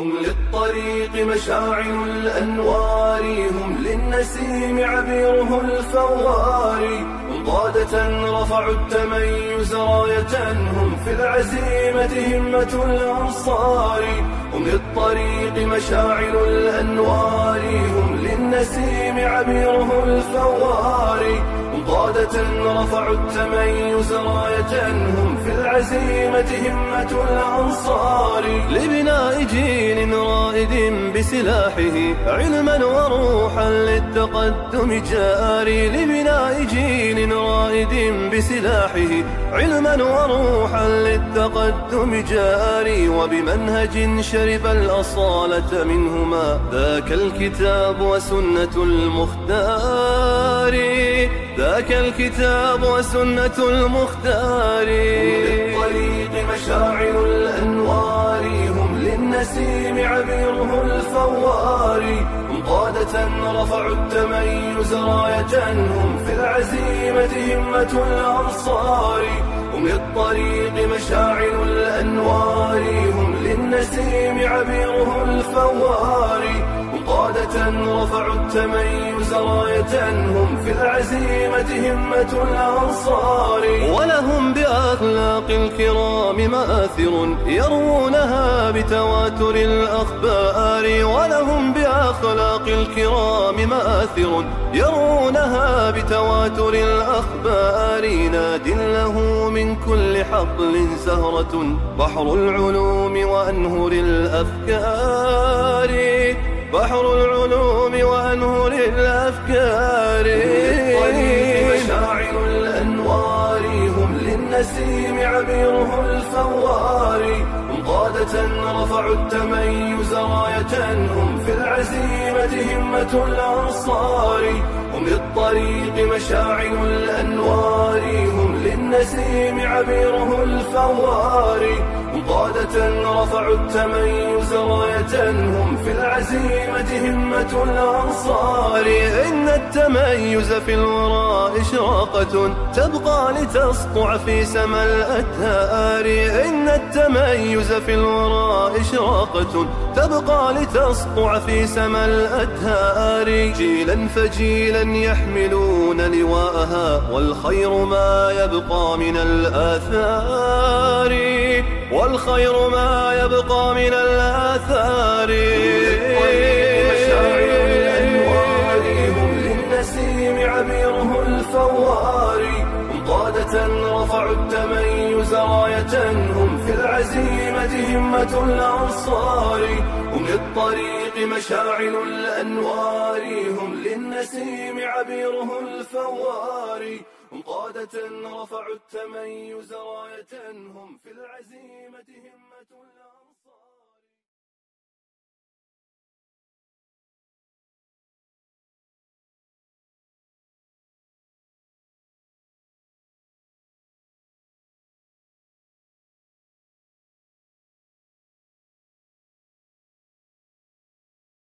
هم للطريق مشاعل الأنوار هم للنسيم عبيره الفوار. هم قادة رفعوا التميز راية هم في العزيمة همة الأنصار. هم للطريق مشاعل الأنوار هم للنسيم عبيره الفوار. قادة رفعوا التميز راية هم في العزيمة همة الأنصار. لبناء جيل رائد بسلاحه علما وروحا للتقدم جاري لبناء جيل رائد بسلاحه علما وروحا للتقدم جاري وبمنهج شرب الأصالة منهما ذاك الكتاب وسنة المختار. ذاك الكتاب وسنة المختار. للطريق مشاعر الأنوار. هم للنسيم عبيره الفوار. هم قادة رفعوا التميز راية. هم في العزيمة همة الأنصار هم للطريق مشاعر الأنوار. هم للنسيم عبيره الفوار. رفعوا التميز راية هم في العزيمة همة الأنصار. ولهم بأخلاق الكرام مآثر يروونها بتواتر الأخبار. ولهم بأخلاق الكرام مآثر يرونها بتواتر الأخبار. ناد له من كل حقل زهرة بحر العلوم وأنهر الأفكار. بحر العلوم وأنهر الأفكار. مشاعر الأنوار هم للنسيم عبيره الفوار. هم قادة رفعوا التميز راية. هم في العزيمة همة الأنصار. هم للطريق مشاعر الأنوار. هم للنسيم عبيره الفوار. قادة رفعوا التميز راية هم في العزيمة همة الأنصار. إن التميز في الوراء إشراقة تبقى لتسطع في سما الأتهار. إن التميز في الوراء إشراقة تبقى لتسطع في سما الأتهار. جيلا فجيلا يحملون لواءها والخير ما يبقى من الآثار. والخير ما يبقى من الآثار. هم للنسيم عبيره الفوار. قادة رفعوا التميز راية هم همة الأنصار هم للطريق مشاعل الأنوار هم للنسيم عبيره الفوار. هم قادة رفعوا التميز راية هم في العزيمة همة الأنصار.